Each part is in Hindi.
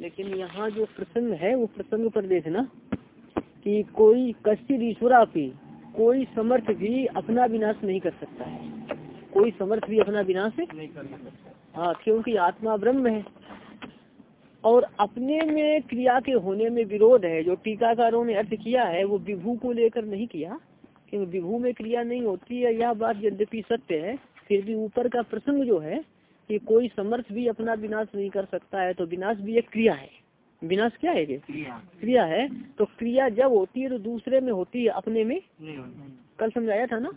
लेकिन यहाँ जो प्रसंग है, वो प्रसंग पर देखना कि कोई कश्चित ईश्वरा भी, कोई समर्थ भी अपना विनाश नहीं कर सकता है। कोई समर्थ भी अपना विनाश नहीं कर सकता। हाँ क्योंकि आत्मा ब्रह्म है। और अपने में क्रिया के होने में विरोध है, जो टीकाकारों ने अर्थ किया है, वो विभू को लेकर नहीं किया। क्योंकि विभू में क्रिया नहीं होती है यह बात यद्यपि सत्य है फिर भी ऊपर का प्रसंग जो है कि कोई समर्थ भी अपना विनाश नहीं कर सकता है तो विनाश भी एक क्रिया है। विनाश क्या है क्रिया क्रिया है तो क्रिया जब होती है तो दूसरे में होती है अपने में? कल समझाया था ना?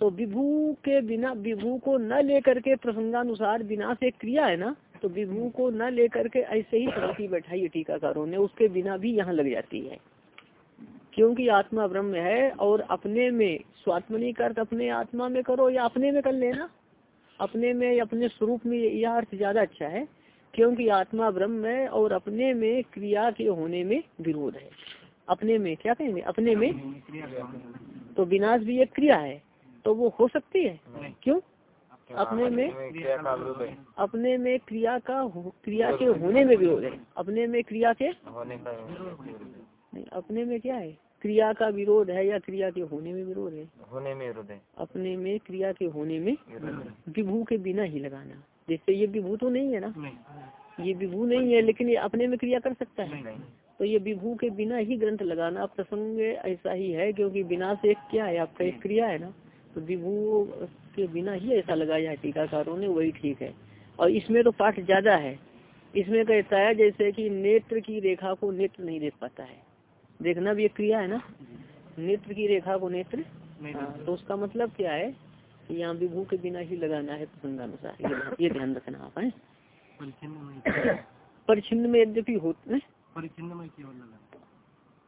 तो विभू के बिना विभू को न लेकर के प्रसंगानुसार विनाश एक क्रिया है ना तो विभू को न लेकर के ऐसे ही प्रगति बैठाई टीकाकारों ने उसके बिना भी यहाँ लग जाती है। क्योंकि आत्मा ब्रह्म है और अपने में स्वात्मनी कर अपने आत्मा में करो या अपने में कर लेना। अपने में अपने स्वरूप में यह अर्थ ज़्यादा अच्छा है क्योंकि आत्मा ब्रह्म है और अपने में क्रिया के होने में विरोध है। अपने में क्या कहेंगे? अपने में? तो विनाश भी एक क्रिया है तो वो हो सकती है। क्यों? अपने में अपने में क्रिया का क्रिया के होने में विरोध है। अपने में क्रिया के नहीं अपने में क्या है? क्रिया का विरोध है या क्रिया के होने में विरोध है? होने में विरोध है। अपने में क्रिया के होने में विभू के बिना ही लगाना। जैसे ये विभू तो नहीं है ना? ये विभू नहीं है लेकिन ये अपने में क्रिया कर सकता है। तो ये विभू के बिना ही ग्रंथ लगाना। प्रसंग ऐसा ही है क्योंकि बिना से एक क्या है? आपका एक क्रिया है ना? तो विभू के बिना ही ऐसा लगाया है टीकाकारों ने वही ठीक है। और इसमें तो पाठ ज़्यादा है। इसमें कहता है जैसे कि नेत्र की रेखा को नेत्र नहीं देख पाता है। देखना भी एक क्रिया है ना? नेत्र की रेखा को नेत्र। हाँ तो उसका मतलब क्या है? यहाँ विभू के बिना ही लगाना है प्रसंगानुसार। ये ध्यान रखना आप है? परिचिन्न में यद्यपि होते परिचिन्न में केवल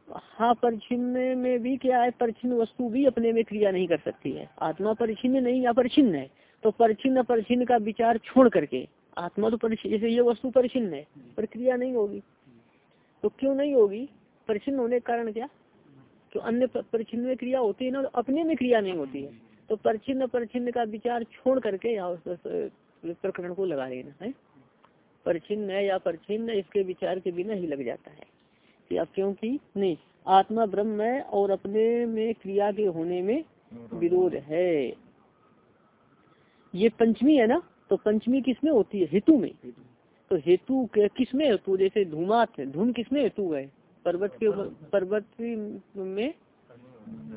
हाँ परिचिन्न में भी क्या है? परिचिन्न वस्तु भी अपने में क्रिया नहीं कर सकती है। आत्मा परिचिन्न नहीं या परिचिन्न है। तो परिचिन्न परिचिन्न का विचार छोड़ करके आत्मा तो परिचिन जैसे ये वस्तु परिचिन्न है पर क्रिया नहीं होगी। तो क्यों नहीं होगी? परिचिन्न होने का कारण क्या? तो अन्य परिचिन्न में क्रिया होती है ना तो अपने में क्रिया नहीं होती है। तो परिचिन्न परिचिन्न का विचार छोड़ करके यहाँ प्रकरण को लगा लेना, है? परिचिन्न है या परिचिन्न, इसके विचार के बिना ही लग जाता है। अब क्योंकि नहीं, आत्मा ब्रह्म है और अपने में क्रिया के होने में विरोध है। ये पंचमी है ना तो पंचमी किसमें होती है? हेतु में। तो हेतु किसमें हेतु जैसे धूमात धूम किसमें हेतु है? पर्वत के पर्वत में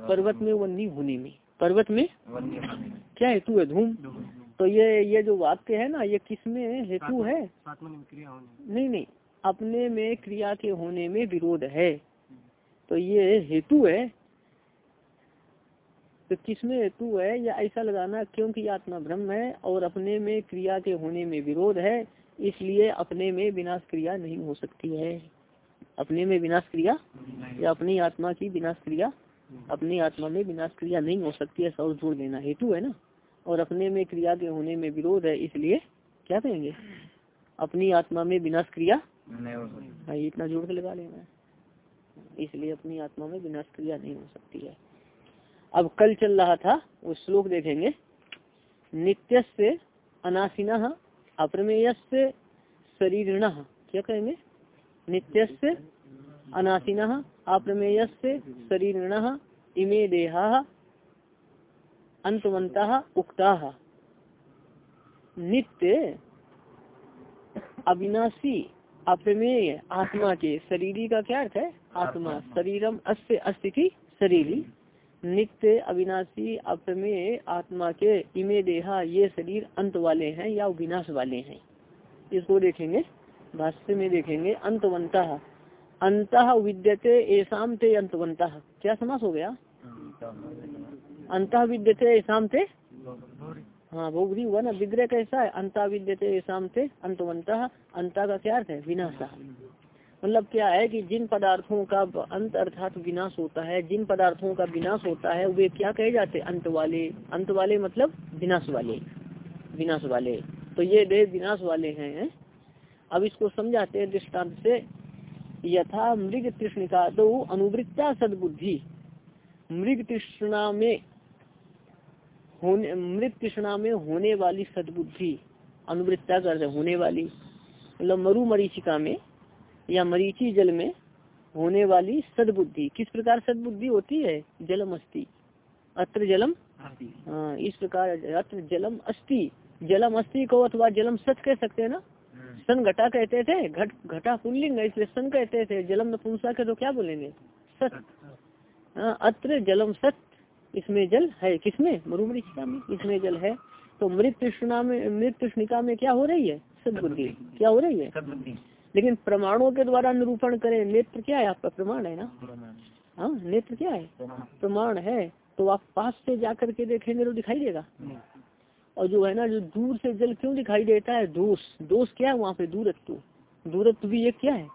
पर्वत में वन्नी होने में। पर्वत में? क्या हेतु है धूम? तो ये ये जो वाक्य है ना ये किसमें हेतु है? नहीं नहीं अपने में क्रिया के होने में विरोध है। तो ये हेतु है। तो किसमें हेतु है? या ऐसा लगाना क्योंकि आत्मा ब्रह्म है और अपने में क्रिया के होने में विरोध है इसलिए अपने में विनाश क्रिया नहीं हो सकती है। अपने में विनाश क्रिया या अपनी आत्मा की विनाश क्रिया अपनी आत्मा में विनाश क्रिया नहीं हो सकती है और जोड़ देना हेतु है ना? और अपने में क्रिया के होने में विरोध है इसलिए क्या कहेंगे? अपनी आत्मा में विनाश क्रिया हाँ इतना जोड़ के लगा लेना इसलिए अपनी आत्मा में विनाश क्रिया नहीं हो सकती है। अब कल चल रहा था वो श्लोक देखेंगे। नित्य से अनासीना अप्रमेय से शरीर क्या कहेंगे? नित्य से अनासीना अप्रमेय से शरीर इमे देहा अंतवंत उक्ता। नित्य अविनाशी अप्रमेय आत्मा के शरीरी का क्या अर्थ है? आत्मा शरीरम अस्य अस्थि की शरीरी। नित्य अविनाशी अप्रमेय आत्मा के इमे देहा ये शरीर अंत वाले हैं या विनाश वाले हैं। इसको देखेंगे। भाष्य में देखेंगे, अंतवंत। अंत विद्यते ऐसा ते अंतवंत। क्या समास हो गया? अंत विद्यते ऐसा थे हाँ बहुबरी हुआ ना विग्रह कैसा है? अंता विद्यते ऐसा थे अंतवंत। अंता का क्या अर्थ है? विनाशा। मतलब क्या है कि जिन पदार्थों का अंत अर्थात विनाश होता है, जिन पदार्थों का विनाश होता है, वे क्या कहे जाते हैं? अंत वाले। अंत वाले मतलब विनाश वाले। विनाश वाले। तो ये देह विनाश वाले हैं? अब इसको समझाते हैं दृष्टांत से यथा मृग तृष्णिका दो अनुवृत्ता सदबुद्धि। मृग तृष्णा में होने मृत कृष्णा में होने वाली सदबुद्धि अनुवृत्ता कर होने वाली मतलब मरु मरीचिका में या मरीची जल में होने वाली सदबुद्धि। किस प्रकार सदबुद्धि होती है? जलम अस्थि अत्र जलम? हाँ इस प्रकार अत्र जलम अस्थि जलम अस्थि को अथवा जलम सत कह सकते हैं ना? सन घटा कहते थे घट घटा पुल्लिंग इसलिए सन कहते थे जलम नपुंसक है तो क्या बोलेंगे? सत। हाँ अत्र जलम सत इसमें जल है किसमें? मरुमृषिका में इसमें जल है। तो मृत कृष्णा में मृत कृष्णिका में क्या हो रही है? सदबुद्धि। क्या हो रही है? लेकिन प्रमाणों के द्वारा निरूपण करें नेत्र क्या है आपका? प्रमाण है ना? हाँ नेत्र क्या है? प्रमाण। है। तो आप पास से जाकर के देखेंगे तो दिखाई देगा। और जो है ना जो दूर से जल क्यों दिखाई देता है? दोष। दोष क्या है वहाँ पे? दूरत्व। दूरत्व भी एक क्या है?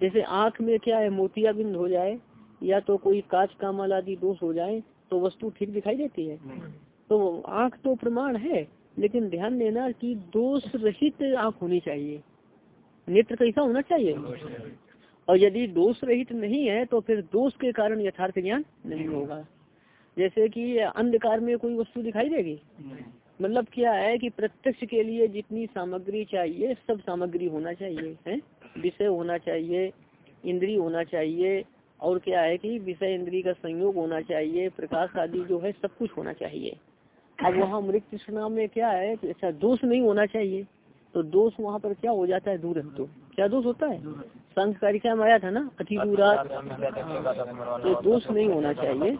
जैसे आँख में क्या है मोतिया बिंद हो जाए या तो कोई काच कामल आदि दोष हो जाए तो वस्तु ठीक दिखाई देती है। तो आँख तो प्रमाण है लेकिन ध्यान देना कि दोष रहित आँख होनी चाहिए। नेत्र कैसा होना चाहिए? और यदि दोष रहित नहीं है तो फिर दोष के कारण यथार्थ ज्ञान नहीं होगा। जैसे कि अंधकार में कोई वस्तु दिखाई देगी? मतलब क्या है कि प्रत्यक्ष के लिए जितनी सामग्री चाहिए सब सामग्री होना चाहिए है? विषय होना चाहिए इंद्री होना चाहिए और क्या है कि विषय इंद्री का संयोग होना चाहिए प्रकाश आदि जो है सब कुछ होना चाहिए। अब वहाँ मृत कृष्णा में क्या है कि अच्छा दोष नहीं होना चाहिए तो दोष वहाँ पर क्या हो जाता है? दूर दूरत्व क्या दोष होता है? संघ कारिका में आया था ना? अति दूरा तो दोष नहीं होना चाहिए।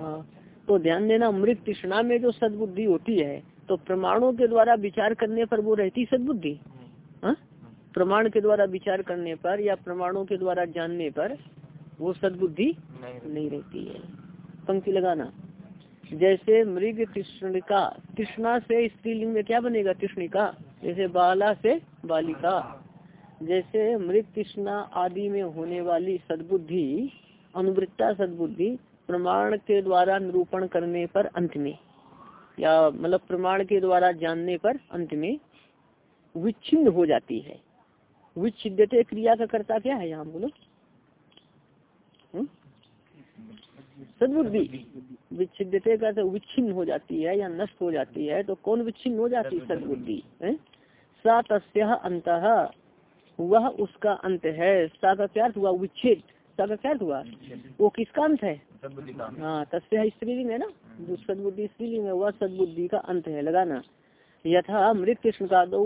हाँ। तो ध्यान देना मृत तृष्णा में जो सदबुद्धि होती है तो प्रमाणों के द्वारा विचार करने पर वो रहती सदबुद्धि? हाँ? प्रमाण के द्वारा विचार करने पर या प्रमाणों के द्वारा जानने पर वो सदबुद्धि नहीं नहीं रहती है। पंक्ति लगाना। जैसे मृग तृष्णिका तृष्णा से स्त्रीलिंग में क्या बनेगा तृष्णिका? जैसे बाला से बालिका। जैसे मृत तृष्णा आदि में होने वाली सदबुद्धि अनुवृत्ता सदबुद्धि प्रमाण के द्वारा निरूपण करने पर अंत में या मतलब प्रमाण के द्वारा जानने पर अंत में विच्छिन्न हो जाती है। विच्छिदते क्रिया का कर्ता क्या है यहाँ बोलो? हम्म? सदबुद्धि। विच्छिदते का तो विच्छिन्न हो जाती है या नष्ट हो जाती है तो कौन विच्छिन्न हो जाती है? सदबुद्धि। सा तस्या अंत। वह उसका अंत है। सा का क्या हुआ? विच्छेद। सा का क्या हुआ? वो किसका अंत है? हाँ तस्या स्त्रीलिंग है ना? जो सदबुद्धि स्त्रीलिंग है वह सदबुद्धि का अंत है लगाना। यथा मृत कृष्ण का दो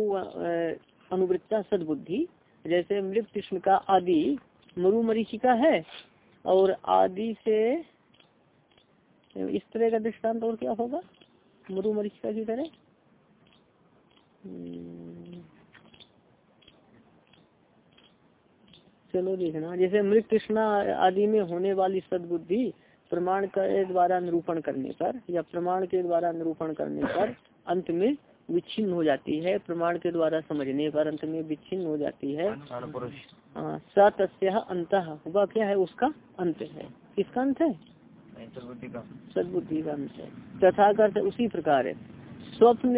अनुवृत्ता सदबुद्धि जैसे मृत कृष्ण का आदि मरु मरीचिका है और आदि से इस तरह का दृष्टांत और क्या होगा? मरु मरीचिका की तरह? हम्म। चलो देखना जैसे मृत कृष्णा आदि में होने वाली सदबुद्धि प्रमाण के द्वारा निरूपण करने पर या प्रमाण के द्वारा निरूपण करने पर अंत में विच्छिन्न हो जाती है। प्रमाण के द्वारा समझने पर अंत में विच्छिन्न हो जाती है। सत्य अंत। वह क्या है? उसका अंत है। किसका अंत है? सदबुद्धि का। अंत है। तथा उसी प्रकार है। स्वप्न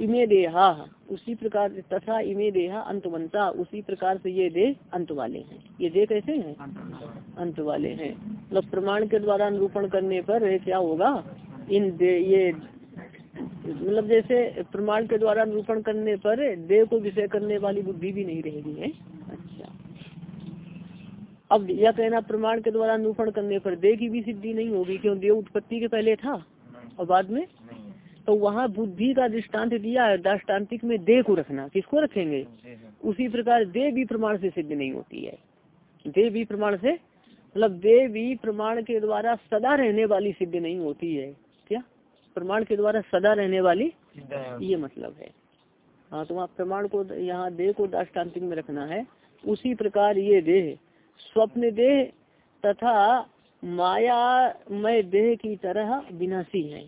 इमे देहा। उसी प्रकार तथा इमे देहा अंतवंता। उसी प्रकार से ये देह अंत वाले हैं। ये देह कैसे हैं? अंत वाले हैं। मतलब प्रमाण के द्वारा निरूपण करने पर क्या होगा? इन दे, ये मतलब जैसे प्रमाण के द्वारा निरूपण करने पर देह को विषय करने वाली बुद्धि भी नहीं रहेगी, है? अच्छा। अब यह कहना प्रमाण के द्वारा निरूपण करने पर देह की भी सिद्धि नहीं होगी, क्यों? देह उत्पत्ति के पहले था? और बाद में? तो वहाँ बुद्धि का दृष्टांत दिया है दृष्टान्तिक में देह को रखना। किसको रखेंगे? उसी प्रकार देह भी प्रमाण से सिद्ध नहीं होती है। देह भी प्रमाण से मतलब देह भी प्रमाण के द्वारा सदा रहने वाली सिद्ध नहीं होती है। क्या? प्रमाण के द्वारा सदा रहने वाली ये मतलब है। हाँ तो वहाँ प्रमाण को यहाँ देह को दाष्टान्तिक में रखना है। उसी प्रकार ये देह स्वप्न देह तथा माया मय देह की तरह विनाशी है।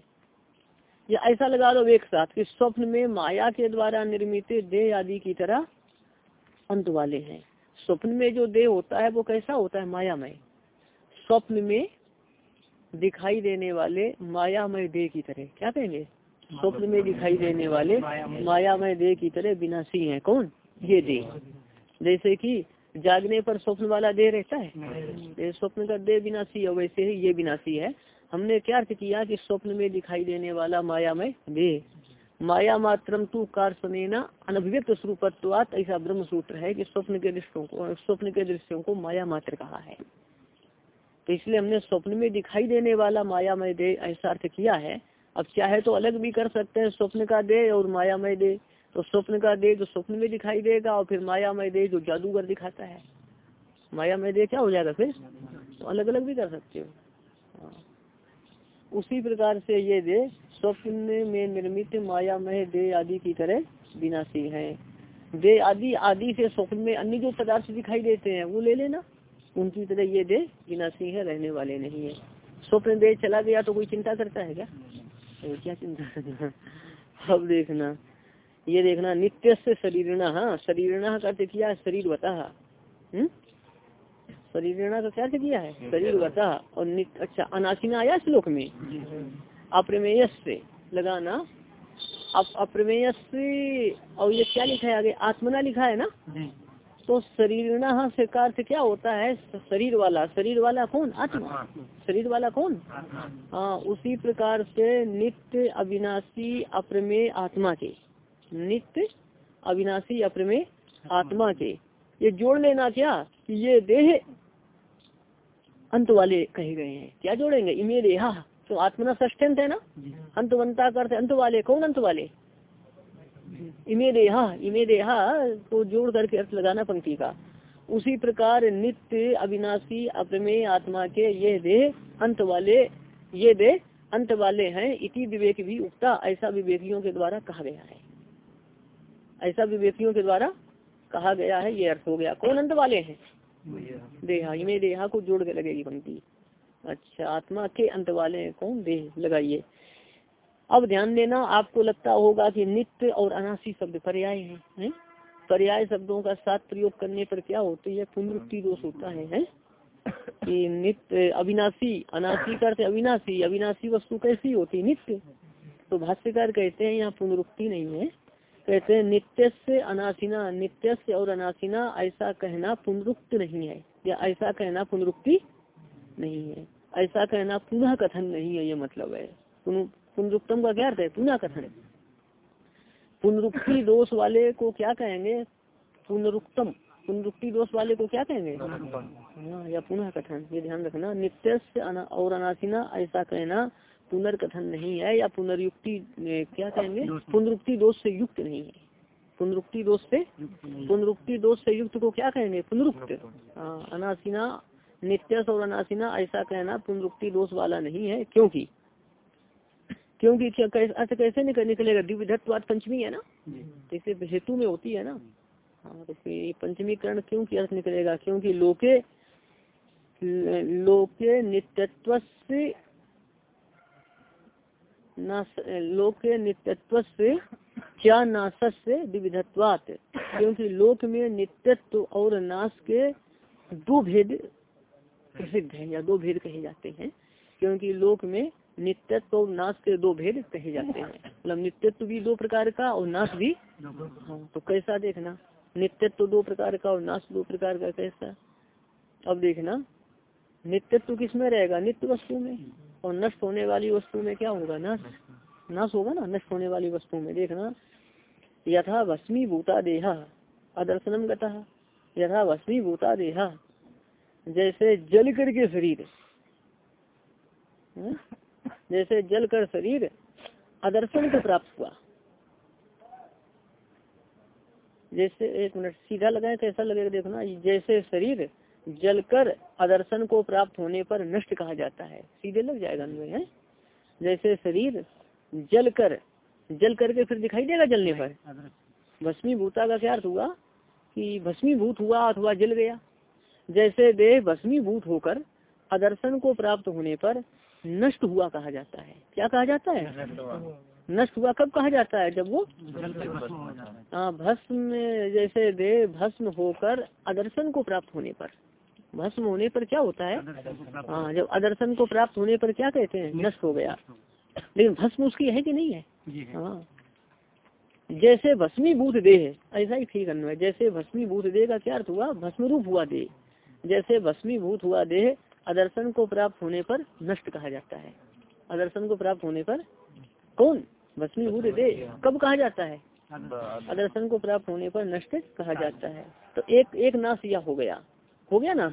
या ऐसा लगा लो एक साथ कि स्वप्न में माया के द्वारा निर्मित देह आदि की तरह अंत वाले हैं। स्वप्न में जो देह होता है वो कैसा होता है? मायामय। स्वप्न में दिखाई देने वाले मायामय देह की तरह। क्या कहेंगे? स्वप्न में दिखाई देने वाले मायामय देह की तरह विनाशी है। कौन? ये देह। जैसे कि जागने पर स्वप्न वाला देह रहता है। स्वप्न का देह विनाशी है वैसे ही ये विनाशी है। हमने क्या अर्थ किया कि स्वप्न में दिखाई देने वाला मायामय देह माया मात्रम तू कारसनेना अनभिव्यक्त स्वरूपत्वात, ऐसा ब्रह्म सूत्र है कि स्वप्न के दृश्यों को, स्वप्न के दृश्यों को माया मात्र कहा है। तो इसलिए हमने स्वप्न में दिखाई देने वाला मायामय दे, ऐसा अर्थ किया है। अब चाहे तो अलग भी कर सकते हैं, स्वप्न का दे और मायामय दे। तो स्वप्न का दे जो स्वप्न में दिखाई देगा और फिर मायामय दे जो जादूगर दिखाता है। मायामय दे क्या हो जाएगा फिर? तो अलग अलग भी कर सकते हो। हाँ। उसी प्रकार से ये दे स्वप्न में निर्मित माया मायामय दे आदि की तरह विनाशी है। दे आदि आदि से स्वप्न में अन्य जो पदार्थ दिखाई देते हैं, वो ले लेना। उनकी तरह ये दे विनाशी है, रहने वाले नहीं है। स्वप्न दे चला गया तो कोई चिंता करता है क्या? तो क्या चिंता करना अब देखना। ये देखना नित्य से शरीर हाँ शरीर का अर्थ किया शरीर बता हम्म? शरीर का क्या किया है। शरीर बता और अच्छा अनासिना आया श्लोक में। अप्रमेय से लगाना। अब अप्रमेय से और ये क्या लिखा है आगे? आत्मना लिखा है ना? तो शरीर से का अर्थ क्या होता है? शरीर वाला। शरीर वाला कौन? आत्मा। शरीर वाला कौन? हाँ उसी प्रकार से नित्य अविनाशी अप्रमेय आत्मा के। नित्य अविनाशी अप्रमेय आत्मा के। ये जोड़ लेना क्या? कि ये देह अंत वाले कहे गए हैं। क्या जोड़ेंगे? इमे देहा तो आत्मना ष्टंत है ना? अंतवंता करते अंत वाले कौन अंत वाले इमे देहा इमे देहा तो जोड़ करके अर्थ लगाना पंक्ति का। उसी प्रकार नित्य अविनाशी अप्रमेय आत्मा के ये देह अंत वाले ये देह अंत वाले हैं, इति विवेक भी उगता ऐसा विवेकियों के द्वारा कहा गया है। ऐसा विवेकियों के द्वारा कहा गया है, ये अर्थ हो गया। कौन अंत वाले हैं? देहा इमे देहा को जोड़ के लगेगी पंक्ति। अच्छा आत्मा के अंत वाले कौन? देह लगाइए। अब ध्यान देना आपको लगता होगा कि नित्य और अनासी शब्द पर्याय है, है? पर्याय शब्दों का साथ प्रयोग करने पर क्या होती है? पुनरुक्ति दोष होता है, है? कि नित्य अविनाशी अनाशी करते अविनाशी अविनाशी वस्तु कैसी होती? नित्य। तो भाष्यकार कहते हैं यहाँ पुनरुक्ति नहीं है। कहते हैं नित्य से अनासिना नित्य से और अनासिना ऐसा कहना पुनरुक्त नहीं है या ऐसा कहना पुनरुक्ति नहीं है। ऐसा कहना पुनः कथन नहीं है ये मतलब है। पुनरुक्तम का क्या अर्थ है? पुनः कथन पुनरुक्ति दोष वाले को क्या कहेंगे? पुनरुक्तम। पुनरुक्ति दोष वाले को क्या कहेंगे? हाँ, या पुनः कथन। ये ध्यान रखना। नित्य से और अनासिना ऐसा कहना पुनर्कथन नहीं है या पुनर्युक्ति क्या कहेंगे? पुनरुक्ति दोष से युक्त नहीं है। पुनरुक्ति दोष से पुनरुक्ति दोष से युक्त को क्या कहेंगे? पुनरुक्त। अनासिना नित्य और अनासिना ऐसा कहना पुनरुक्ति दोष वाला नहीं है। क्योंकि? क्योंकि क्या अर्थ कैसे निकल निकलेगा? दिव्यधत्वाद पंचमी है ना? जैसे हेतु में होती है ना? हाँ तो पंचमी करण क्यों की अर्थ निकलेगा? क्योंकि लोके लोके नित्यत्व लोके नित्यत्व से क्या नाश से विविधत्वात? क्योंकि लोक में नित्यत्व और नाश के दो भेद प्रसिद्ध है, या दो भेद कहे जाते हैं। क्योंकि लोक में नित्यत्व और नाश के दो भेद कहे जाते हैं। मतलब नित्यत्व भी दो प्रकार का और नाश भी तो कैसा देखना? नित्यत्व दो प्रकार का और नाश दो प्रकार का कैसा? अब देखना, नित्यत्व किसमें रहेगा? नित्य वस्तु में। और नष्ट होने वाली वस्तु में क्या होगा नष्ट नाश होगा ना नष्ट होने वाली वस्तु में, देखना। यथा भस्मी भूता देहा, अदर्शनम गता। यथा भस्मी भूता देहा, जैसे जल कर के शरीर। हाँ? जैसे जल कर शरीर, अदर्शन को प्राप्त हुआ। जैसे, एक मिनट, सीधा लगाए कैसा लगेगा, देखना, जैसे शरीर जलकर अदर्शन को प्राप्त होने पर नष्ट कहा जाता है। सीधे लग जाएगा अन्वय है? जैसे शरीर जल कर जल करके फिर दिखाई देगा जलने पर? भस्मी भूता का क्या अर्थ हुआ? कि भस्मीभूत हुआ अथवा जल गया। जैसे देह भस्मीभूत होकर अदर्शन को प्राप्त होने पर नष्ट हुआ कहा जाता है। क्या कहा जाता है? नष्ट हुआ। कब कहा जाता है? जब वो हाँ भस्म जैसे देह भस्म होकर अदर्शन को प्राप्त होने पर। भस्म होने पर क्या होता है? हाँ जब अदर्शन को प्राप्त होने पर क्या कहते हैं? नष्ट हो गया। लेकिन भस्म उसकी है कि नहीं है? हाँ। जैसे भस्मीभूत देह ऐसा ही ठीक अन्वय जैसे भस्मीभूत देह का क्या अर्थ हुआ? भस्म रूप हुआ देह। जैसे भस्मीभूत हुआ देह अदर्शन को प्राप्त होने पर नष्ट कहा जाता है। अदर्शन को प्राप्त होने पर कौन? भस्मीभूत देह। कब कहा जाता है? अदर्शन को प्राप्त होने पर नष्ट कहा जाता है। तो एक एक नाश यह हो गया। हो गया ना?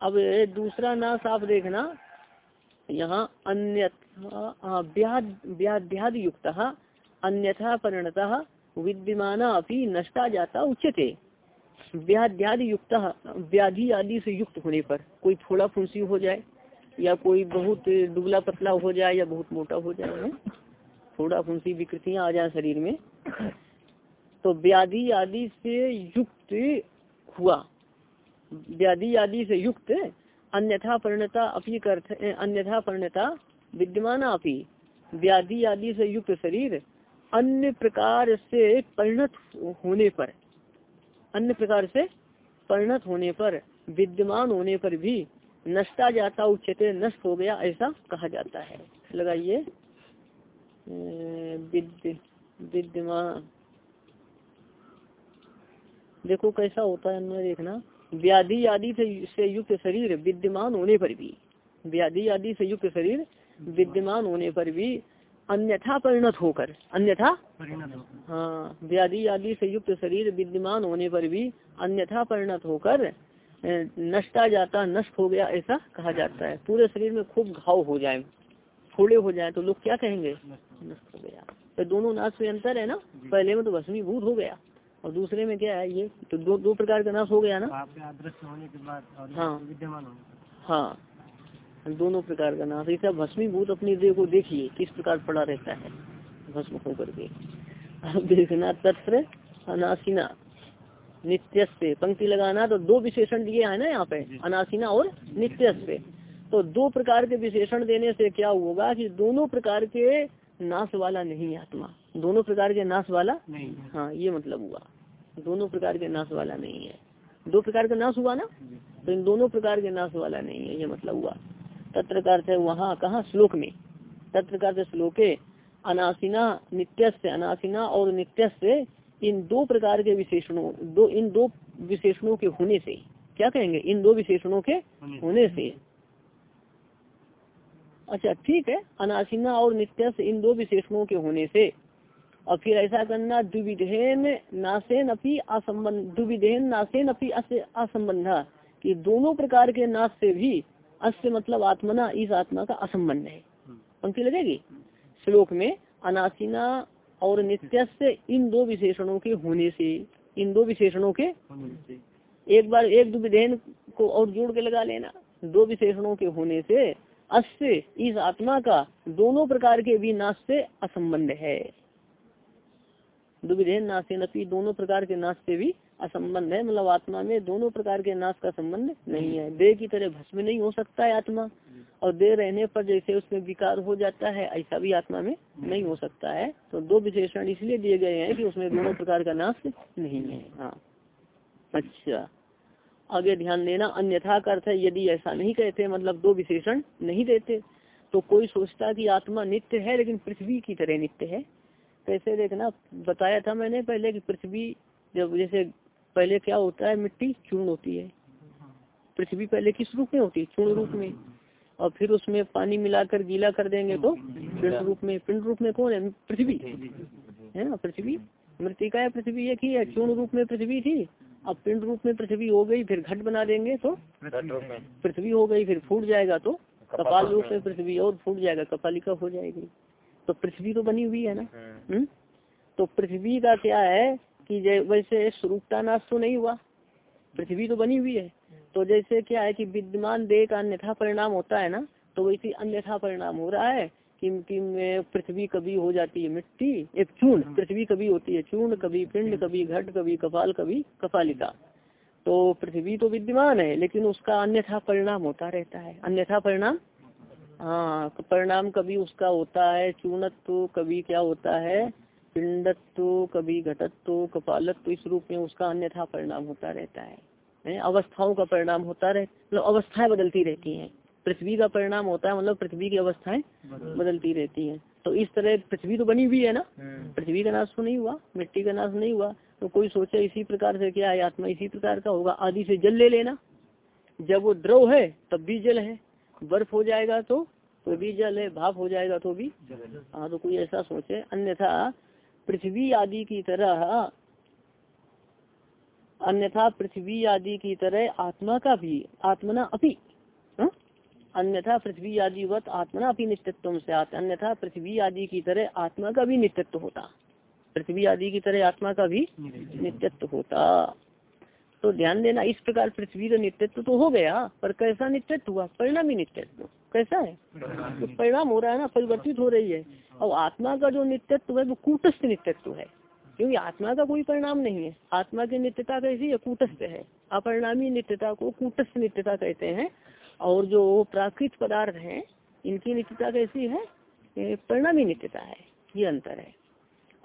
अब दूसरा नाश आप देखना। यहाँ अन्यथा व्याध्याद युक्त अन्यथा परिणत विद्यमान अभी नष्टा जाता उच्चते व्याध्यादि युक्त व्याधि आदि से युक्त होने पर कोई थोड़ा फुंसी हो जाए, या कोई बहुत दुबला पतला हो जाए, या बहुत मोटा हो जाए थोड़ा फुंसी विकृतियाँ आ जाए शरीर में। तो व्याधि आदि से युक्त हुआ। व्याधि आदि से युक्त अन्यथा परिणता अपनी अर्थ अन्यथा परिणता विद्यमान अपनी व्याधि आदि से युक्त शरीर अन्य प्रकार से परिणत होने पर, अन्य प्रकार से परिणत होने पर, विद्यमान होने पर भी नष्टा जाता, उच्चते नष्ट हो गया, ऐसा कहा जाता है। लगाइए। विद्यमान। देखो कैसा होता है देखना। व्याधि आदि से युक्त शरीर विद्यमान होने पर भी व्याधि आदि से युक्त शरीर विद्यमान होने पर भी अन्यथा परिणत होकर अन्यथा? हाँ व्याधि आदि से युक्त शरीर विद्यमान होने पर भी अन्यथा परिणत होकर नष्टा जाता नष्ट हो गया ऐसा कहा जाता है। पूरे शरीर में खूब घाव हो जाए फोड़े हो जाए तो लोग क्या कहेंगे? नष्ट हो गया। तो दोनों नाश में अंतर है ना? पहले में तो भस्मीभूत हो गया। और दूसरे में क्या है ये तो दो दो प्रकार का नाश हो गया ना? होने के बाद हाँ। विद्यमान हाँ। दोनों प्रकार का नाश। ऐसा भस्मीभूत अपनी देह को देखिए किस प्रकार पड़ा रहता है भस्म होकर के। अब देखना तत्र अनासीना। नित्य से पंक्ति लगाना तो दो विशेषण दिए है ना यहाँ पे अनासीना और नित्य से तो दो प्रकार के विशेषण देने से क्या होगा कि दोनों प्रकार के नाश वाला नहीं आत्मा। दोनों प्रकार के नाश वाला नहीं हाँ। ये मतलब हुआ। दोनों प्रकार के नाश वाला नहीं है। दो प्रकार का नाश हुआ ना? तो इन दोनों प्रकार के नाश वाला नहीं है ये मतलब हुआ। अर्थ है वहाँ कहा? श्लोक में। तत्र का श्लोक। अनासिना नित्य से अनासिना और नित्य से इन दो प्रकार के विशेषणों दो इन दो विशेषणों के होने से। क्या कहेंगे? इन दो विशेषणों के होने से। अच्छा ठीक है। अनासिना और नित्य से इन दो विशेषणों के होने से। और फिर ऐसा करना दुविधेन नासेन अपनी असंबंध दुविधेन नासेन अपनी असंबंधा कि दोनों प्रकार के नाश से भी अस्य मतलब आत्मना इस आत्मा का असंबंध है। पंक्ति लगेगी श्लोक में अनासिना और नित्य से इन दो विशेषणों के होने से इन दो विशेषणों के एक बार एक दुविधेन को और जोड़ के लगा लेना। दो विशेषणों के होने से अस्य इस आत्मा का दोनों प्रकार के भी नाश से असंबंध है। दुविधेन नाशे नपी, दोनों प्रकार के नाश से भी असंबंध है। मतलब आत्मा में दोनों प्रकार के नाश का संबंध नहीं है। देह की तरह भस्म नहीं हो सकता है आत्मा। और देह रहने पर जैसे उसमें विकार हो जाता है, ऐसा भी आत्मा में नहीं हो सकता है। तो दो विशेषण इसलिए दिए गए हैं कि उसमें दोनों प्रकार का नाश नहीं है। हाँ। अच्छा। आगे ध्यान देना, अन्यथा का अर्थ है, यदि ऐसा नहीं कहते मतलब दो विशेषण नहीं देते तो कोई सोचता कि आत्मा नित्य है, लेकिन पृथ्वी की तरह नित्य है। कैसे देखना। बताया था मैंने पहले कि पृथ्वी जब जैसे पहले क्या होता है मिट्टी चूर्ण होती है। पृथ्वी पहले किस रूप में होती है? चूर्ण रूप में। और फिर उसमें पानी मिलाकर गीला कर देंगे तो पिंड रूप में पिंड रूप में कौन है? पृथ्वी। है ना? पृथ्वी। मृतिका है पृथ्वी एक ही है। चूर्ण रूप में पृथ्वी थी अब पिंड रूप में पृथ्वी हो गई फिर घट बना देंगे तो पृथ्वी हो गई फिर फूट जाएगा तो कपाल रूप में पृथ्वी और फूट जाएगा कपालिका हो जाएगी। तो पृथ्वी तो बनी हुई है ना? हम्म।, हम्म? तो पृथ्वी का क्या है कि वैसे स्वरूपता नाश तो नहीं हुआ। पृथ्वी तो बनी हुई है। तो जैसे क्या है कि विद्यमान देह का अन्यथा परिणाम होता है ना तो वैसे अन्यथा परिणाम हो रहा है कि, कि पृथ्वी कभी हो जाती है मिट्टी एक चूर्ण। हम्म। पृथ्वी कभी होती है चूर्ण कभी पिंड कभी घट कभी कपाल कभी कपालिका। तो पृथ्वी तो विद्यमान है लेकिन उसका अन्यथा परिणाम होता रहता है। अन्यथा परिणाम हाँ परिणाम कभी उसका होता है चूर्णत्व कभी क्या होता है पिंडत्व कभी घटत्व कपालत्व इस रूप में उसका अन्यथा परिणाम होता रहता है। अवस्थाओं का परिणाम होता रहे मतलब अवस्थाएँ बदलती रहती हैं। पृथ्वी का परिणाम होता है मतलब पृथ्वी की अवस्थाएँ बदलती रहती हैं। तो इस तरह पृथ्वी तो बनी हुई है ना? हम्म। पृथ्वी का नाश तो नहीं हुआ मिट्टी का नाश नहीं हुआ तो कोई सोचे इसी प्रकार से क्या है आत्मा इसी प्रकार का होगा आदि से जल ले लेना। जब वो द्रव है तब भी जल है। बर्फ़ हो जाएगा तो तो भी जल है, भाप हो जाएगा तो भी। हाँ तो कोई ऐसा सोचे। अन्यथा पृथ्वी आदि की तरह, अन्यथा पृथ्वी आदि की तरह आत्मा का भी, आत्मना अपी हाँ? अन्यथा पृथ्वी आदि वत आत्मना अपनी नित्यत्व से आते अन्यथा पृथ्वी आदि की तरह आत्मा का भी नित्यत्व होता। पृथ्वी आदि की तरह आत्मा का भी नित्यत्व होता। तो ध्यान देना, इस प्रकार पृथ्वी का नित्यत्व तो हो गया, पर कैसा नित्यत्व हुआ? परिणामी नित्यत्व कैसा है? तो परिणाम हो रहा है ना, परिवर्तित हो रही है। और आत्मा का जो नित्यत्व है, वो कूटस्थ नित्यत्व है। क्योंकि आत्मा का कोई परिणाम नहीं है। आत्मा की नित्यता कैसी है? कूटस्थ है। अपरिणामी नित्यता को कूटस्थ नित्यता कहते हैं। और जो प्राकृत पदार्थ है, इनकी नित्यता कैसी है? परिणामी नित्यता है। ये अंतर है।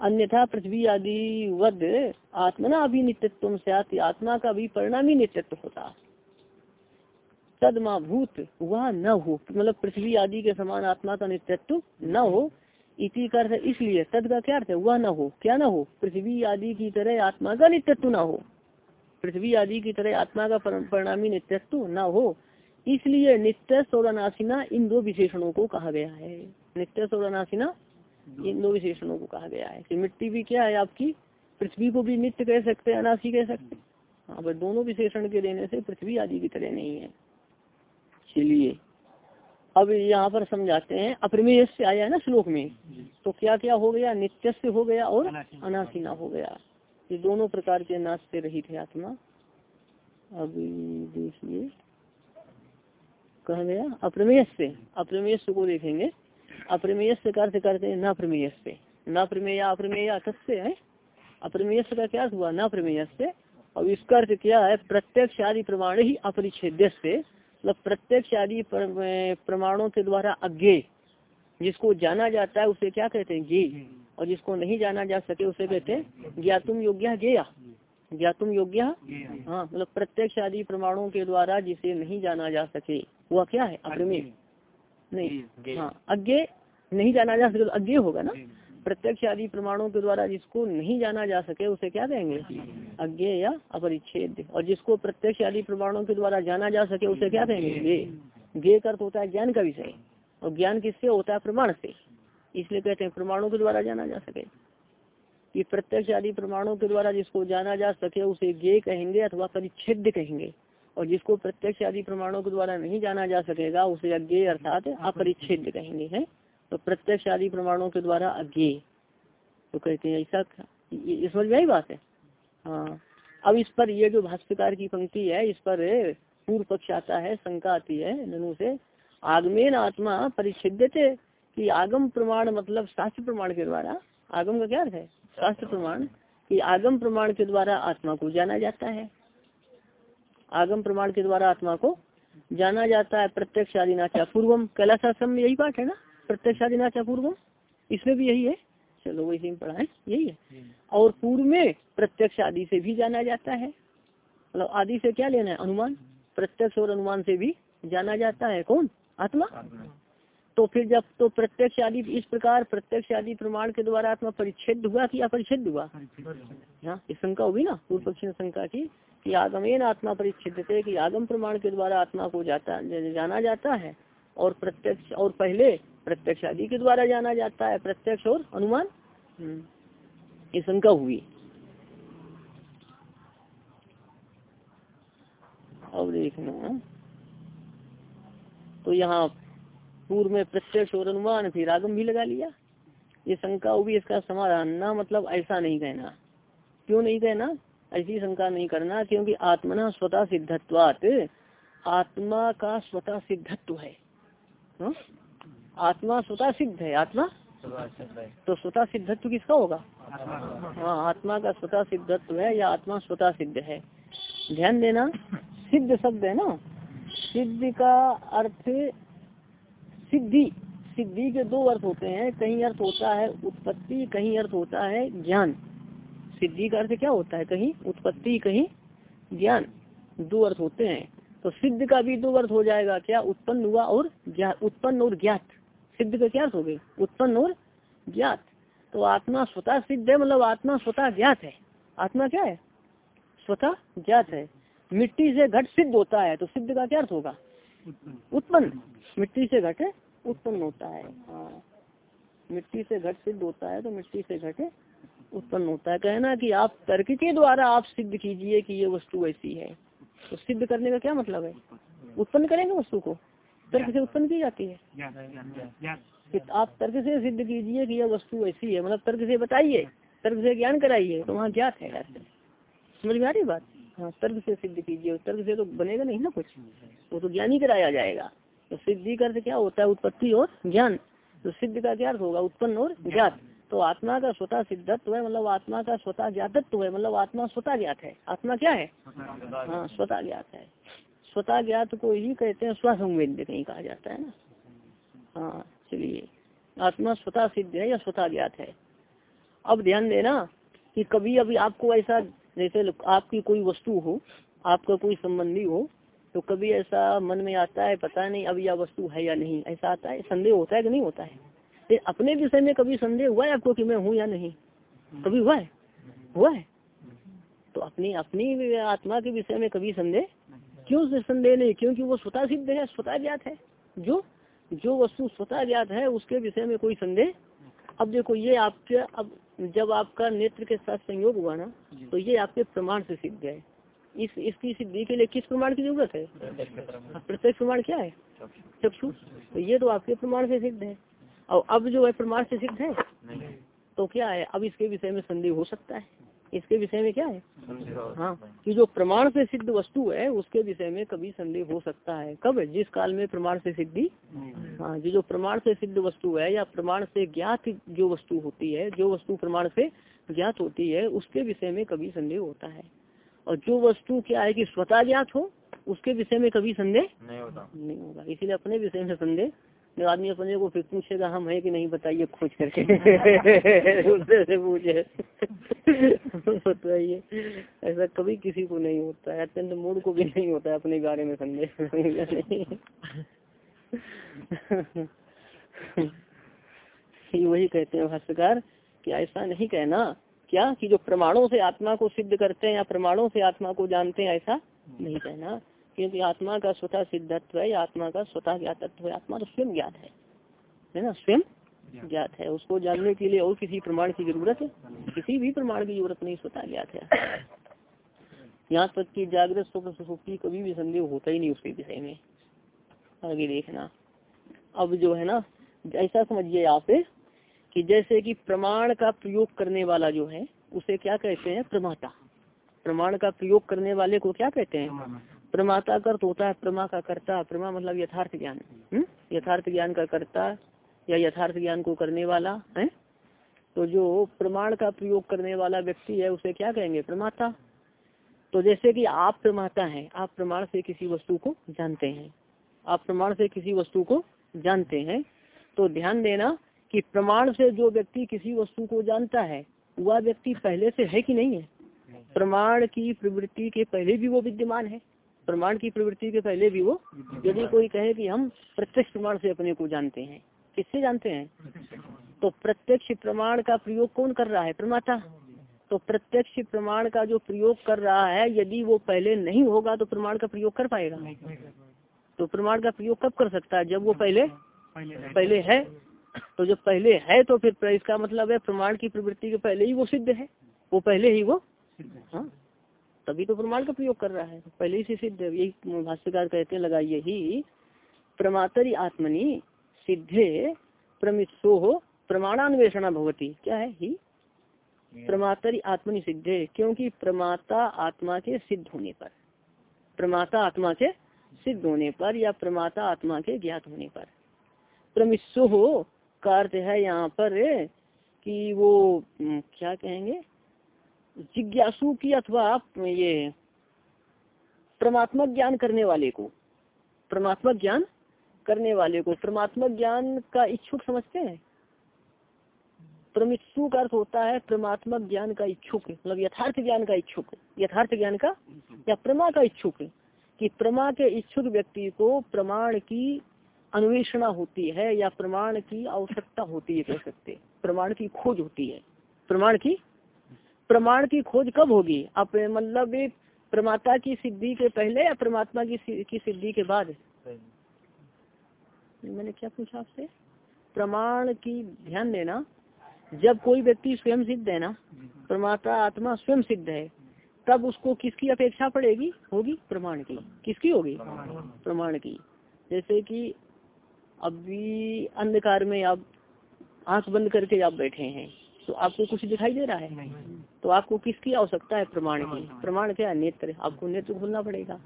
अन्यथा पृथ्वी आदि वद आत्मना अभी नित्यत्व से आत्मा का भी परिणामी नित्यत्व होता। तदमा भूत वह न हो। मतलब पृथ्वी आदि के समान आत्मा का नित्यत्व न हो, इति कर इसलिए, तद का क्या अर्थ है? वह न हो। क्या न हो? पृथ्वी आदि की तरह आत्मा का नित्यत्व न हो। पृथ्वी आदि की तरह आत्मा का परिणामी नित्यत्व न हो। इसलिए नित्य और इन दो विशेषणों को कहा गया है। नित्य और इन दो विशेषणों को कहा गया है कि मिट्टी भी क्या है आपकी? पृथ्वी को भी नित्य कह सकते हैं अनासी कह सकते हाँ। बस दोनों विशेषण के देने से पृथ्वी आदि की तरह नहीं है। चलिए अब यहाँ पर समझाते हैं। अप्रमेय से आया है ना श्लोक में? तो क्या क्या हो गया? नित्य से हो गया और अनासीना। हो गया। ये दोनों प्रकार के नाश से रहित है आत्मा। अभी देखिए कहा गया अप्रमेय से अप्रमेय को देखेंगे। अप्रमेय से अर्थ करते हैं न प्रमेय से न प्रमेय अप्रमेय तत्से है। अप्रमेय का क्या हुआ? न प्रमेय से और इसका अर्थ क्या है? प्रत्यक्ष आदि प्रमाण ही अपरिच्छेद से मतलब प्रत्यक्ष आदि प्रमाणों के द्वारा अज्ञे। जिसको जाना जाता है उसे क्या कहते हैं? गे और जिसको नहीं जाना जा सके उसे कहते हैं ज्ञातुम योग्य गेया ज्ञातुम योग्य? हाँ मतलब प्रत्यक्ष आदि प्रमाणों के द्वारा जिसे नहीं जाना जा सके वह क्या है? अप्रमेय। नहीं हाँ अज्ञे नहीं जाना जा सके तो अज्ञे होगा ना। प्रत्यक्ष आदि प्रमाणों के द्वारा जिसको नहीं जाना जा सके उसे क्या कहेंगे अज्ञे या अपरिच्छेद। और जिसको प्रत्यक्ष आदि प्रमाणों के द्वारा जाना जा सके उसे क्या कहेंगे गे। गे अर्थ होता है ज्ञान का विषय। और ज्ञान किससे? होता है प्रमाण से। इसलिए कहते हैं प्रमाणों के द्वारा जाना जा सके। कि प्रत्यक्ष आदि प्रमाणों के द्वारा जिसको जाना जा सके उसे गे कहेंगे अथवा परिच्छेद कहेंगे। और जिसको प्रत्यक्ष आदि प्रमाणों के द्वारा नहीं जाना जा सकेगा, उसे अज्ञे अर्थात अपरिच्छेद कहेंगे, है? तो प्रत्यक्ष आदि प्रमाणों के द्वारा अज्ञे तो कहते हैं, ऐसा समझ में बात है? हाँ। अब इस पर ये जो भाष्यकार की पंक्ति है, इस पर पूर्व पक्ष आता है, शंका आती है, ननु से, आगमेन आत्मा परिच्छिद कि आगम प्रमाण मतलब शास्त्र प्रमाण के द्वारा। आगम का क्या है? शास्त्र प्रमाण, कि आगम प्रमाण के द्वारा आत्मा को जाना जाता है। आगम प्रमाण के द्वारा आत्मा को जाना जाता है प्रत्यक्ष आदि नाचा पूर्वम। कैलाशाश्रम में यही बात है ना? प्रत्यक्ष आदि नाचा पूर्वम? इसमें भी यही है। चलो वैसे ही पढ़ा है यही है। और पूर्व में प्रत्यक्ष आदि से भी जाना जाता है। मतलब आदि से क्या लेना है? अनुमान। प्रत्यक्ष और अनुमान से भी जाना जाता है। कौन? आत्मा। तो फिर जब तो प्रत्यक्ष आदि इस प्रकार प्रत्यक्ष आदि प्रमाण के द्वारा आत्मा परिच्छेद हुआ कि अपरिच्छेद हुआ? हाँ शंका होगी ना? पूर्व पक्षी शंका की कि आगमेन आत्मा परिच्छिद थे कि आगम प्रमाण के द्वारा आत्मा को जाता जाना जाता है और प्रत्यक्ष और पहले प्रत्यक्ष आदि के द्वारा जाना जाता है प्रत्यक्ष और अनुमान? हम्म। ये शंका हुई। अब देखना। तो यहाँ पूर्व में प्रत्यक्ष और अनुमान फिर आगम भी लगा लिया। ये शंका हुई, इसका समाधान ना मतलब ऐसा नहीं कहना। क्यों नहीं कहना? ऐसी शंका नहीं करना, क्योंकि आत्मना स्वतः सिद्धत्वात। आत्मा का स्वतः सिद्धत्व है। हा? आत्मा स्वतः सिद्ध है। आत्मा? तो स्वतः सिद्धत्व किसका होगा? हाँ आत्मा का स्वतः सिद्धत्व है, या आत्मा स्वतः सिद्ध है। ध्यान देना, सिद्ध शब्द है ना? सिद्ध का अर्थ सिद्धि सिद्धि के दो अर्थ होते हैं कहीं अर्थ होता है उत्पत्ति कहीं अर्थ होता है ज्ञान। सिद्धि का अर्थ क्या होता है? कहीं उत्पत्ति कहीं ज्ञान। दो अर्थ होते हैं। तो सिद्ध का भी दो अर्थ हो जाएगा। क्या? उत्पन्न हुआ और उत्पन्न और ज्ञात। सिद्ध का क्या अर्थ हो गए उत्पन्न और ज्ञात। तो आत्मा स्वतः सिद्ध है मतलब आत्मा स्वतः ज्ञात है। आत्मा क्या है? स्वतः ज्ञात है। मिट्टी से घट सिद्ध होता है तो सिद्ध का क्या अर्थ होगा? उत्पन्न। मिट्टी से घट उत्पन्न होता है हाँ। मिट्टी से घट सिद्ध होता है तो मिट्टी से घट उत्पन्न होता है। कहना कि आप तर्क के द्वारा आप सिद्ध कीजिए कि ये वस्तु ऐसी है। तो सिद्ध करने का क्या मतलब है? उत्पन्न करेंगे वस्तु को? तर्क से उत्पन्न की जाती है। आप तर्क से सिद्ध कीजिए कि यह वस्तु ऐसी है। मतलब तर्क से बताइए, तर्क से ज्ञान कराइए तो वहाँ ज्ञात है। समझ में आ रही बात? हाँ तर्क से सिद्ध कीजिए। तर्क से तो बनेगा नहीं ना कुछ। वो तो ज्ञान ही कराया जाएगा। तो सिद्धि का अर्थ क्या होता है उत्पत्ति और ज्ञान? तो सिद्ध का क्या अर्थ होगा? उत्पन्न और ज्ञात। तो आत्मा का स्वतः सिद्धत्व है मतलब आत्मा का स्वतः ज्ञातत्व है मतलब आत्मा स्वतः ज्ञात है। आत्मा क्या है? हाँ स्वतः ज्ञात है। स्वतः ज्ञात को ही कहते हैं स्वसंवेद्य कहीं कहा जाता है ना? हाँ चलिए। आत्मा स्वतः सिद्ध है या स्वतः ज्ञात है? अब ध्यान देना कि कभी अभी आपको ऐसा, जैसे आपकी कोई वस्तु हो, आपका कोई संबंधी हो तो कभी ऐसा मन में आता है पता नहीं अब यह वस्तु है या नहीं। ऐसा आता है संदेह होता है कि नहीं होता है? तो अपने विषय में कभी संदेह हुआ है आपको कि मैं हूँ या नहीं? कभी हुआ है? हुआ है। तो अपनी अपनी आत्मा के विषय में कभी संदेह? क्यों संदेह नहीं? क्योंकि वो स्वतः सिद्ध है स्वतः ज्ञात है। जो जो वस्तु स्वतः ज्ञात है उसके विषय में कोई संदेह? अब देखो ये आपके अब जब आपका नेत्र के साथ संयोग हुआ ना तो ये आपके प्रमाण से सिद्ध है। इस इसकी सिद्धि के लिए किस प्रमाण की ज़रूरत है? प्रत्यक्ष प्रमाण क्या है? चक्षु। तो ये तो आपके प्रमाण से सिद्ध है। और अब जो है प्रमाण से सिद्ध है तो क्या है? अब इसके विषय में संदेह हो सकता है। इसके विषय में क्या है? हाँ कि जो प्रमाण से सिद्ध वस्तु है, उसके विषय में कभी संदेह हो सकता है। कब? जिस काल में प्रमाण से सिद्धि। हाँ जो जो प्रमाण से सिद्ध वस्तु है, या प्रमाण से ज्ञात जो वस्तु होती है, जो वस्तु प्रमाण से ज्ञात होती है, उसके विषय में कभी संदेह होता है। और जो वस्तु क्या है कि स्वतः ज्ञात हो उसके विषय में कभी संदेह नहीं होगा नहीं होगा। इसीलिए अपने विषय में संदेह जब आदमी अपने को फिर पूछेगा हम है कि नहीं बताइए खोज करके। दूसरे से पूछे। बताइए। ऐसा कभी किसी को नहीं होता है। अत्यंत मूड को भी नहीं होता है अपने बारे में संदेह। वही कहते हैं भाष्यकार कि ऐसा नहीं कहना क्या कि जो प्रमाणों से आत्मा को सिद्ध करते हैं या प्रमाणों से आत्मा को जानते हैं, ऐसा नहीं कहना। क्योंकि आत्मा का स्वतः सिद्धत्व है आत्मा का स्वतः ज्ञातत्व है। आत्मा तो स्वयं ज्ञात है। है ना? स्वयं ज्ञात है। उसको जानने के लिए और किसी प्रमाण की ज़रूरत है? किसी भी प्रमाण की ज़रूरत नहीं, स्वतः ज्ञात है। यहाँ तक की जागृत स्वप्न सुसुप्ति कभी भी संदेह होता ही नहीं उसके विषय में। आगे देखना। अब जो है ना, ऐसा समझिए आप कि जैसे कि प्रमाण का प्रयोग करने वाला जो है, उसे क्या कहते हैं? प्रमाता। प्रमाण का प्रयोग करने वाले को क्या कहते हैं? प्रमाता का होता है प्रमा का कर्ता। प्रमा मतलब यथार्थ ज्ञान। हम्म? यथार्थ ज्ञान का कर्ता या यथार्थ ज्ञान को करने वाला, है? तो जो प्रमाण का प्रयोग करने वाला व्यक्ति है, उसे क्या कहेंगे? प्रमाता। तो जैसे कि आप प्रमाता हैं, आप प्रमाण से किसी वस्तु को जानते हैं। आप प्रमाण से किसी वस्तु को जानते हैं। तो ध्यान देना कि प्रमाण से जो व्यक्ति किसी वस्तु को जानता है वह व्यक्ति पहले से है कि नहीं है? प्रमाण की प्रवृत्ति के पहले भी वो विद्यमान है? प्रमाण की प्रवृत्ति के पहले भी वो यदि कोई कहे कि हम प्रत्यक्ष प्रमाण से अपने को जानते हैं किससे जानते हैं? तो प्रत्यक्ष प्रमाण का प्रयोग कौन कर रहा है? प्रमाता। तो प्रत्यक्ष प्रमाण का जो प्रयोग कर रहा है यदि वो पहले नहीं होगा तो प्रमाण का प्रयोग कर पाएगा। तो प्रमाण का प्रयोग कब कर सकता है? जब वो पहले पहले है? तो जब पहले है तो फिर इसका मतलब है प्रमाण की प्रवृत्ति के पहले ही वो सिद्ध है। वो पहले ही वो हाँ। तभी तो प्रमाण का प्रयोग कर रहा है। पहले ही से सिद्ध यही भाष्यकार कहते हैं लगाइए ही प्रमातरी आत्मनि सिद्धे प्रमित्सो हो प्रमाणान्वेषणा भवती। क्या है? ही? प्रमातरी आत्मनि सिद्धे क्योंकि प्रमाता आत्मा के सिद्ध होने पर। प्रमाता आत्मा के सिद्ध होने पर या प्रमाता आत्मा के ज्ञात होने पर। प्रमित्सो हो का अर्थ है यहाँ पर, कि वो क्या कहेंगे, जिज्ञासु की अथवा ये परमात्मा ज्ञान करने वाले को, परमात्मा ज्ञान करने वाले को, परमात्मा ज्ञान का इच्छुक समझते हैं? प्रमित्सु का अर्थ होता है परमात्मा ज्ञान का इच्छुक मतलब यथार्थ ज्ञान का इच्छुक, यथार्थ ज्ञान का या प्रमा का इच्छुक, कि प्रमा के इच्छुक व्यक्ति को प्रमाण की अन्वेषणा होती है या प्रमाण की आवश्यकता होती है कह सकते प्रमाण की खोज होती है। प्रमाण की? प्रमाण की खोज कब होगी? आप मतलब प्रमाता की सिद्धि के पहले या परमात्मा की की सिद्धि के बाद? मैंने क्या पूछा आपसे? प्रमाण की ध्यान देना। जब कोई व्यक्ति स्वयं सिद्ध है ना प्रमाता आत्मा स्वयं सिद्ध है तब उसको किसकी अपेक्षा पड़ेगी? होगी प्रमाण की। किसकी होगी? प्रमाण की। जैसे कि अभी अंधकार में आप आँख बंद करके आप बैठे हैं तो आपको कुछ दिखाई दे रहा है? तो आपको किसकी आवश्यकता है प्रमाण की? प्रमाण क्या है? नेत्र। आपको नेत्र खोलना पड़ेगा।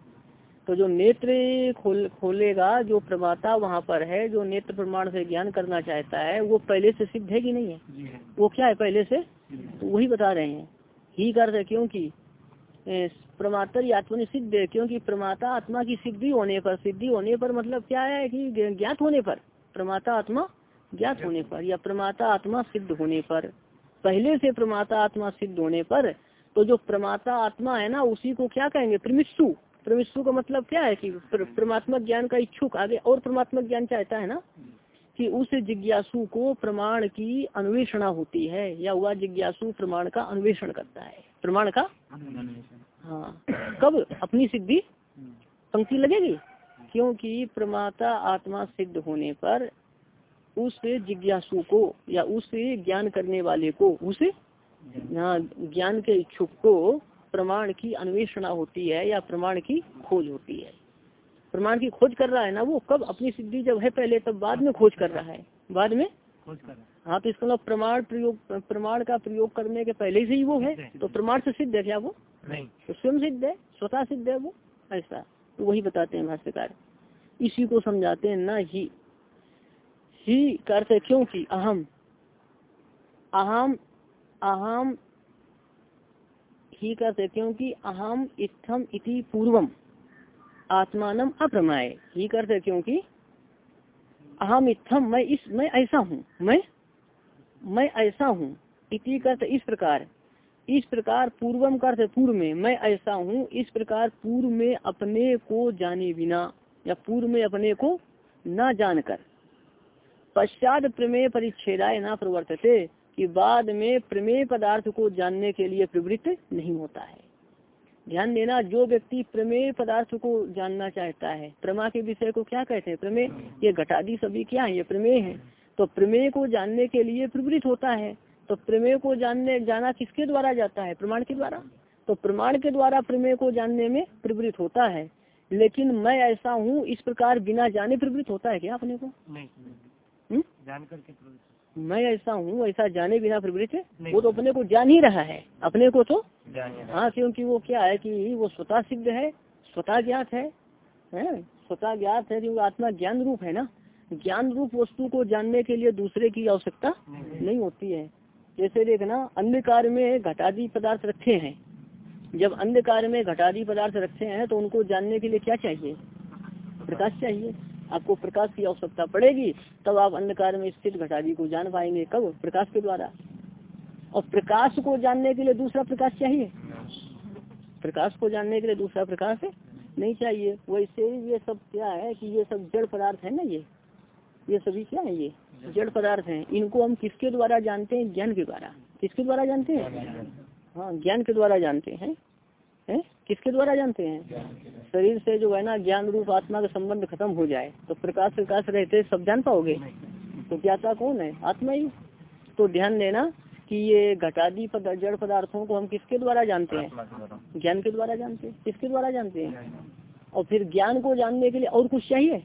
तो जो नेत्र खोल खोलेगा जो प्रमाता वहाँ पर है जो नेत्र प्रमाण से ज्ञान करना चाहता है वो पहले से सिद्ध है कि नहीं है? वो क्या है पहले से? तो वही बता रहे हैं। ही कर रहे क्योंकि प्रमातर आत्मा सिद्ध है क्योंकि प्रमाता आत्मा की सिद्धि होने पर, सिद्धि होने पर मतलब क्या है कि ज्ञात होने पर प्रमाता आत्मा ज्ञात होने पर, या प्रमाता आत्मा सिद्ध होने पर। पहले से प्रमाता आत्मा सिद्ध होने पर तो जो प्रमाता आत्मा है ना, उसी को क्या कहेंगे? प्रमिशु प्रमिशु का मतलब क्या है कि परमात्मा ज्ञान का इच्छुक, आगे और परमात्मा ज्ञान चाहता है ना? कि उस जिज्ञासु को प्रमाण की अन्वेषणा होती है या वह जिज्ञासु प्रमाण का अन्वेषण करता है। प्रमाण का? हाँ। कब? अपनी सिद्धि? पंक्ति लगेगी? क्योंकि प्रमाता आत्मा सिद्ध होने पर उस जिज्ञासु को या उस ज्ञान करने वाले को उस ज्ञान के इच्छुक को प्रमाण की अन्वेषणा होती है या प्रमाण की खोज होती है। प्रमाण की खोज कर रहा है ना वो कब अपनी सिद्धि जब है पहले तब बाद में खोज कर रहा है। बाद में? खोज कर रहा है। हाँ तो इसका मतलब प्रमाण प्रयोग प्रमाण का प्रयोग करने के पहले से ही वो है? तो प्रमाण से सिद्ध है क्या वो? नहीं। तो स्वयं सिद्ध है स्वतः सिद्ध है वो? ऐसा। तो वही बताते हैं भाष्यकार। इसी को समझाते हैं न ही। ही करते क्योंकि अहम। अहम अहम ही करते क्योंकि अहम इतम इति पूर्वम। आत्मान अप्रमाय ही करते क्योंकि अहम इतम मैं इस, मैं ऐसा हूँ, मैं मैं ऐसा हूँ। इति करते इस प्रकार। इस प्रकार पूर्वम करते पूर्व में, मैं ऐसा हूँ, इस प्रकार पूर्व में अपने को जाने बिना, या पूर्व में अपने को न जानकर। पश्चात प्रमेय परिच्छेदाय न प्रवर्तते, कि बाद में प्रमेय पदार्थ को जानने के लिए प्रवृत्त नहीं होता है। ध्यान देना जो व्यक्ति प्रमेय पदार्थ को जानना चाहता है प्रमा के विषय को क्या कहते हैं? प्रमेय? ये घटादी सभी क्या है? ये प्रमेय है। तो प्रमेय को जानने के लिए प्रवृत्त होता है। तो प्रमेय को जानने जाना किसके द्वारा जाता है? प्रमाण के द्वारा। तो प्रमाण के द्वारा प्रमेय को जानने में प्रवृत्त होता है। लेकिन मैं ऐसा हूँ इस प्रकार बिना जाने प्रवृत्त होता है क्या अपने को? नहीं हम्म? जान करके मैं ऐसा हूँ ऐसा जाने बिना प्रवृत्त वो तो अपने को जान ही रहा है। अपने को तो हाँ क्योंकि वो क्या है कि वो स्वतः सिद्ध है स्वतः ज्ञात है, है? स्वतः ज्ञात है क्योंकि आत्मा ज्ञान रूप है ना? ज्ञान रूप वस्तु को जानने के लिए दूसरे की आवश्यकता नहीं होती है। जैसे देखना अंधकार में घटादी पदार्थ रखे हैं। जब अंधकार में घटादी पदार्थ रखे हैं तो उनको जानने के लिए क्या चाहिए? प्रकाश चाहिए। आपको प्रकाश की आवश्यकता पड़ेगी, तब आप अंधकार में स्थित घटादी को जान पाएँगे। कब? प्रकाश के द्वारा। और प्रकाश को जानने के लिए दूसरा प्रकाश चाहिए? प्रकाश को जानने के लिए दूसरा प्रकाश नहीं चाहिए। वैसे ये सब क्या है कि ये सब जड़ पदार्थ है ना ये? ये सभी क्या है ये? जड़ पदार्थ हैं। इनको हम किसके द्वारा जानते हैं? ज्ञान के द्वारा। किसके द्वारा जानते हैं? हाँ ज्ञान के द्वारा जानते हैं। है? किसके द्वारा जानते हैं? शरीर से जो है ना ज्ञान रूप आत्मा का संबंध खत्म हो जाए तो प्रकाश प्रकाश रहते सब जान पाओगे। तो ज्ञाता कौन है? आत्मा ही। तो ध्यान देना कि ये घटादी पद, जड़ पदार्थों को हम किसके द्वारा जानते हैं? ज्ञान के द्वारा जानते हैं। किसके द्वारा जानते हैं? और फिर ज्ञान को जानने के लिए और कुछ चाहिए?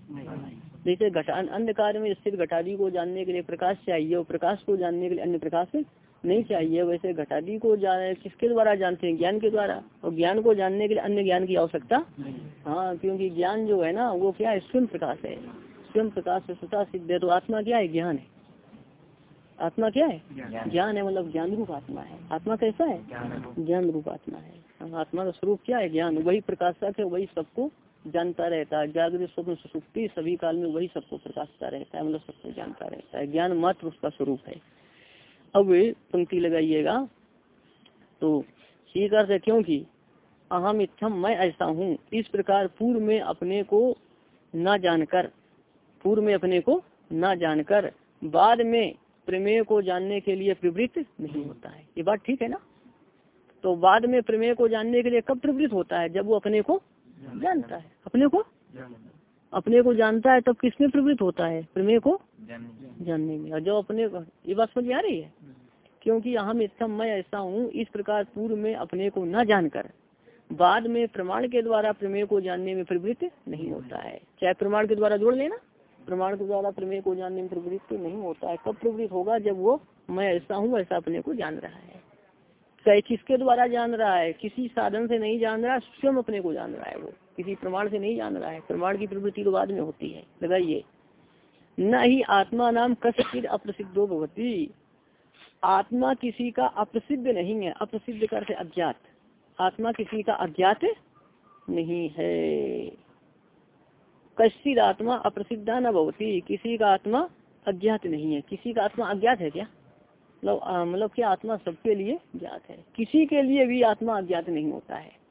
जैसे घटा अंधकार में स्थित घटादी को जानने के लिए प्रकाश चाहिए और प्रकाश को जानने के लिए अन्य प्रकाश नहीं चाहिए वैसे घटादी को जाने किसके द्वारा जानते हैं? ज्ञान के द्वारा। और ज्ञान को जानने के लिए अन्य ज्ञान की आवश्यकता हाँ क्योंकि ज्ञान जो है ना वो क्या है? स्वयं प्रकाश है। स्वयं प्रकाश से स्वतः सिद्ध है तो आत्मा क्या है? ज्ञान है। आत्मा क्या है? ज्ञान। है मतलब ज्ञान रूप आत्मा है। आत्मा कैसा है? ज्ञान रूप आत्मा है। हाँ, आत्मा का स्वरूप क्या है? ज्ञान। वही प्रकाशक है वही सबको जानता रहता है। जागृत स्वप्न सुसुप्ति सभी काल में वही सबको प्रकाशता रहता है मतलब सबको जानता रहता है। ज्ञान मात्र उसका स्वरूप है। अब पंक्ति लगाइएगा। तो ठीक है क्योंकि अहम इच्छम मैं ऐसा हूँ। इस प्रकार पूर्व में अपने को न जानकर, पूर्व में अपने को न जानकर, बाद में प्रमेय को जानने के लिए प्रवृत्त नहीं होता है। ये बात ठीक है ना? तो बाद में प्रमेय को जानने के लिए कब प्रवृत्त होता है? जब वो अपने को जानता है। अपने को अपने को जानता है तब किसमें प्रवृत्त होता है? प्रमेय को जानने में। और जब अपने को ये बात समझ आ रही है? क्योंकि हम इतना मैं ऐसा हूँ इस प्रकार पूर्व में अपने को न जानकर। बाद में प्रमाण के द्वारा प्रमेय को जानने में प्रवृत्त नहीं होता है। चाहे प्रमाण के द्वारा जोड़ लेना। प्रमाण के द्वारा प्रमेय को जानने में प्रवृत्त नहीं होता है। कब प्रवृत्त होगा जब वो मैं ऐसा हूँ ऐसा अपने को जान रहा है। चाहे किसके द्वारा जान रहा है किसी साधन से नहीं जान रहा स्वयं अपने को जान रहा है वो। किसी प्रमाण से नहीं जान रहा है। प्रमाण की प्रवृत्ति तो बाद में होती है। लगाइए। न ही आत्मा नाम कसिद अप्रसिद्धो भवती। आत्मा किसी का अप्रसिद्ध नहीं है। अप्रसिद्ध कर अज्ञात। आत्मा किसी का अज्ञात नहीं है। कश्चित आत्मा अप्रसिद्धा न भवती। किसी का आत्मा अज्ञात नहीं है। किसी का आत्मा अज्ञात है क्या? मतलब मतलब क्या आत्मा सबके लिए ज्ञात है। किसी के लिए भी आत्मा अज्ञात नहीं होता है।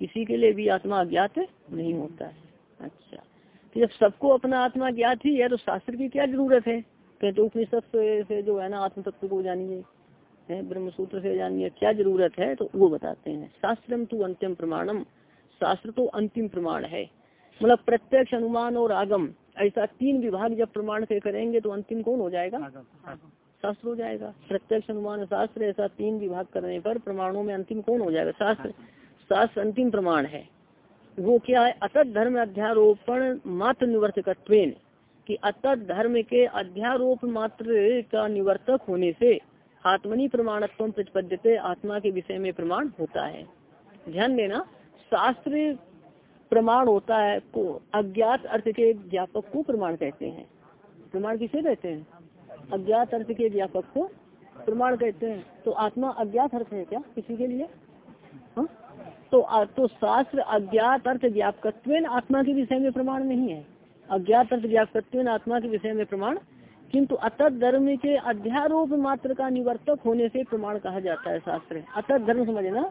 किसी के लिए भी आत्मा अज्ञात नहीं होता है। अच्छा। तो जब सबको अपना आत्मा ज्ञात ही है तो शास्त्र की क्या ज़रूरत है? कहते उपनिषद से जो है ना आत्म तत्व को जानिए। है ब्रह्म सूत्र से जानिए क्या ज़रूरत है? तो वो बताते हैं। शास्त्रम तो अंतिम प्रमाणम शास्त्र तो अंतिम प्रमाण है। मतलब प्रत्यक्ष अनुमान और आगम ऐसा तीन विभाग जब प्रमाण से करेंगे तो अंतिम कौन हो जाएगा? शास्त्र हो जाएगा। प्रत्यक्ष अनुमान शास्त्र ऐसा तीन विभाग करने पर प्रमाणों में अंतिम कौन हो जाएगा? शास्त्र। शास्त्र अंतिम प्रमाण है। वो क्या है? अतत धर्म अध्यारोपण मात्र निवर्तक कि अतत धर्म के अध्यारोप मात्र का निवर्तक होने से आत्मनि प्रमाणत्व प्रतिपद्यते, आत्मा के विषय में प्रमाण होता है। ध्यान देना, शास्त्र प्रमाण होता है को अज्ञात अर्थ के व्यापक को प्रमाण कहते हैं। प्रमाण किसे कहते हैं? अज्ञात अर्थ के व्यापक को प्रमाण कहते हैं। तो आत्मा अज्ञात अर्थ है क्या किसी के लिए? तो तो शास्त्र अज्ञात अर्थ व्यापकत्व आत्मा के विषय में प्रमाण नहीं है। अज्ञात अर्थ व्यापकत्व आत्मा के विषय में प्रमाण, किंतु अतत धर्म के अध्यारोप मात्र का निवर्तक होने से प्रमाण कहा जाता है शास्त्र अतत धर्म समझना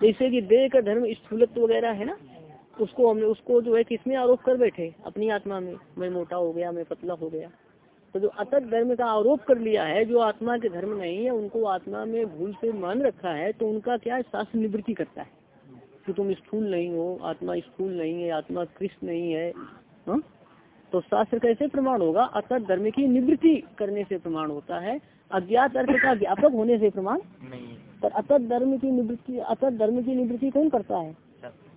जैसे कि देह का धर्म स्थूलत्व वगैरह है ना? उसको हमने, उसको जो है किसमें आरोप कर बैठे? अपनी आत्मा में। मैं मोटा हो गया, मैं पतला हो गया। तो जो अतत धर्म का आरोप कर लिया है, जो आत्मा के धर्म नहीं है, उनको आत्मा में भूल से मान रखा है तो उनका क्या शास्त्र निवृत्ति करता है। कि तुम स्थूल नहीं हो आत्मा स्थूल नहीं है आत्मा कृष्ण नहीं है हा? तो शास्त्र कैसे प्रमाण होगा अतत धर्म की निवृत्ति करने से प्रमाण होता है अज्ञात अर्थ का व्यापक होने से प्रमाण पर अतत धर्म की निवृत्ति अतत धर्म की निवृत्ति कौन करता है?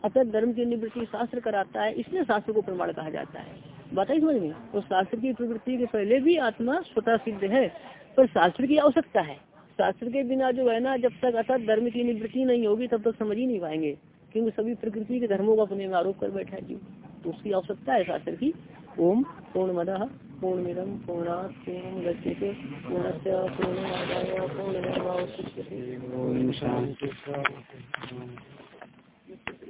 अतत धर्म की निवृत्ति शास्त्र कराता है इसलिए शास्त्र को प्रमाण कहा जाता है। बताइए समझ में? तो शास्त्र की प्रवृत्ति के पहले भी आत्मा स्वतः सिद्ध है पर शास्त्र की आवश्यकता है। शास्त्र के बिना जो है ना जब तक अतत धर्म की निवृत्ति नहीं होगी तब तक समझ ही नहीं पाएँगे। क्योंकि सभी प्रकृति के धर्मों का अपने में आरोप कर बैठा है जी तो उसकी आवश्यकता है शास्त्र की। ओम पूर्णा पूर्ण गच्छते। पूर्णस्य पूर्णमादाय पूर्णमेवावशिष्यते